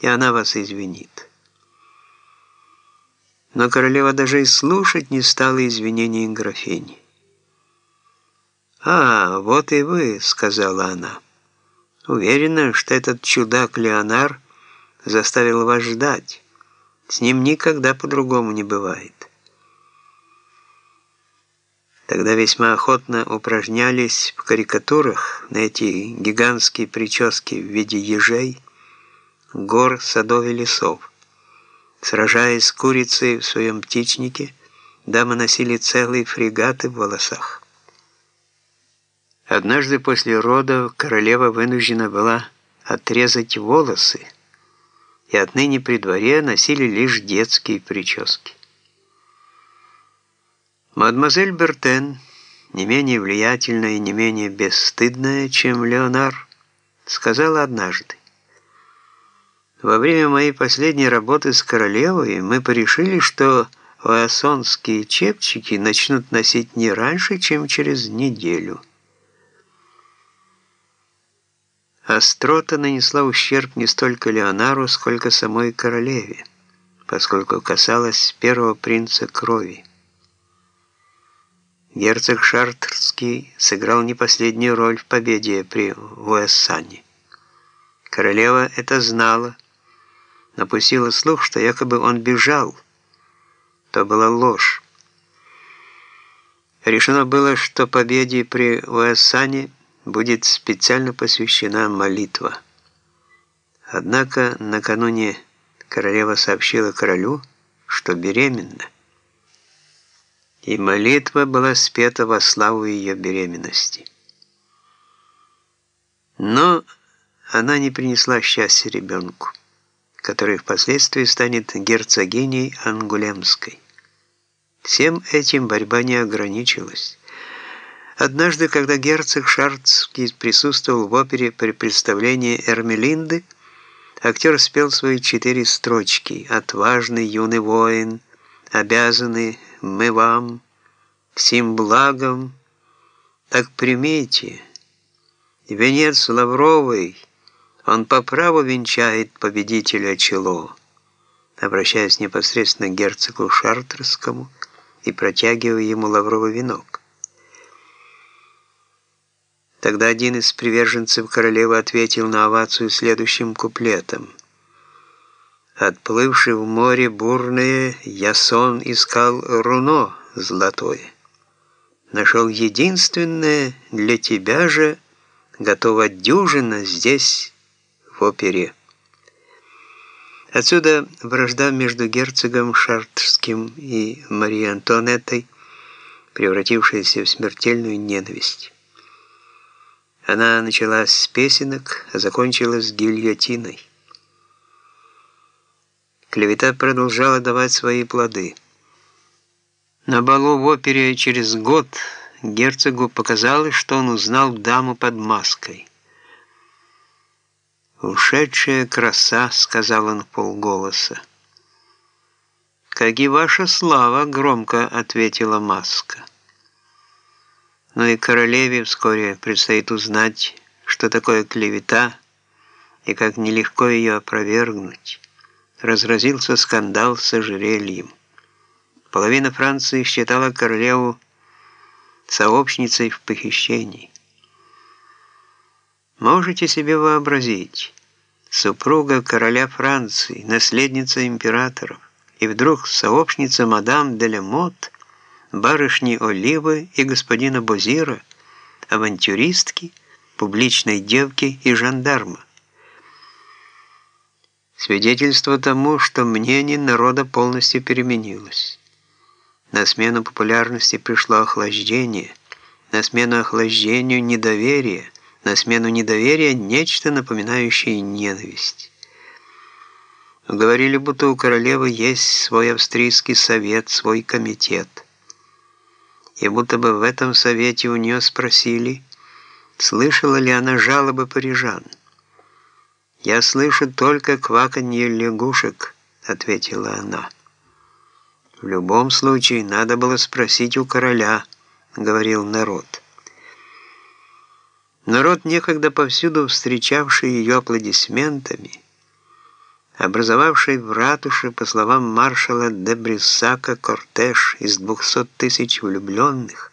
и она вас извинит. Но королева даже и слушать не стала извинений графини. «А, вот и вы», — сказала она. «Уверена, что этот чудак Леонар заставил вас ждать. С ним никогда по-другому не бывает». Тогда весьма охотно упражнялись в карикатурах на эти гигантские прически в виде ежей, гор, садов и лесов. Сражаясь с курицей в своем птичнике, дамы носили целые фрегаты в волосах. Однажды после родов королева вынуждена была отрезать волосы, и отныне при дворе носили лишь детские прически. Мадемуазель Бертен, не менее влиятельная и не менее бесстыдная, чем Леонар, сказала однажды, «Во время моей последней работы с королевой мы порешили, что уассонские чепчики начнут носить не раньше, чем через неделю». Острота нанесла ущерб не столько Леонару, сколько самой королеве, поскольку касалась первого принца крови. Герцог Шартерский сыграл не последнюю роль в победе при Уэссане. Королева это знала, напустила слух, что якобы он бежал. То была ложь. Решено было, что победе при Уэссане будет специально посвящена молитва. Однако накануне королева сообщила королю, что беременна, и молитва была спета во славу ее беременности. Но она не принесла счастья ребенку, который впоследствии станет герцогиней Ангулемской. Всем этим борьба не ограничилась. Однажды, когда герцог Шарцкий присутствовал в опере при представлении Эрмелинды, актер спел свои четыре строчки «Отважный юный воин, обязанный мы вам, всем благом, так примите, венец лавровый, он по праву венчает победителя чело» обращаясь непосредственно к герцогу Шартерскому и протягивая ему лавровый венок. Тогда один из приверженцев королевы ответил на овацию следующим куплетом. Отплывший в море бурное, Ясон искал руно золотое. Нашел единственное для тебя же, готова дюжина здесь, опере. Отсюда вражда между герцогом Шартерским и Марией Антуанеттой, превратившаяся в смертельную ненависть. Она началась с песенок, а закончилась гильотиной. Клевета продолжала давать свои плоды. На балу в опере через год герцогу показалось, что он узнал даму под маской. «Ушедшая краса», — сказал он полголоса. «Как и ваша слава», — громко ответила маска. Но и королеве вскоре предстоит узнать, что такое клевета и как нелегко ее опровергнуть. Разразился скандал с ожерельем. Половина Франции считала королеву сообщницей в похищении. Можете себе вообразить, супруга короля Франции, наследница императоров, и вдруг сообщница мадам де Лемот – барышни Оливы и господина Бозира, авантюристки, публичной девки и жандарма. Свидетельство тому, что мнение народа полностью переменилось. На смену популярности пришло охлаждение, на смену охлаждению недоверие, на смену недоверия нечто напоминающее ненависть. Говорили, будто у королевы есть свой австрийский совет, свой комитет – и будто бы в этом совете у нее спросили, слышала ли она жалобы парижан. «Я слышу только кваканье лягушек», — ответила она. «В любом случае, надо было спросить у короля», — говорил народ. Народ, некогда повсюду встречавший ее аплодисментами, образовавший в ратуше, по словам маршала де Бриссака, кортеж из 200 тысяч влюбленных,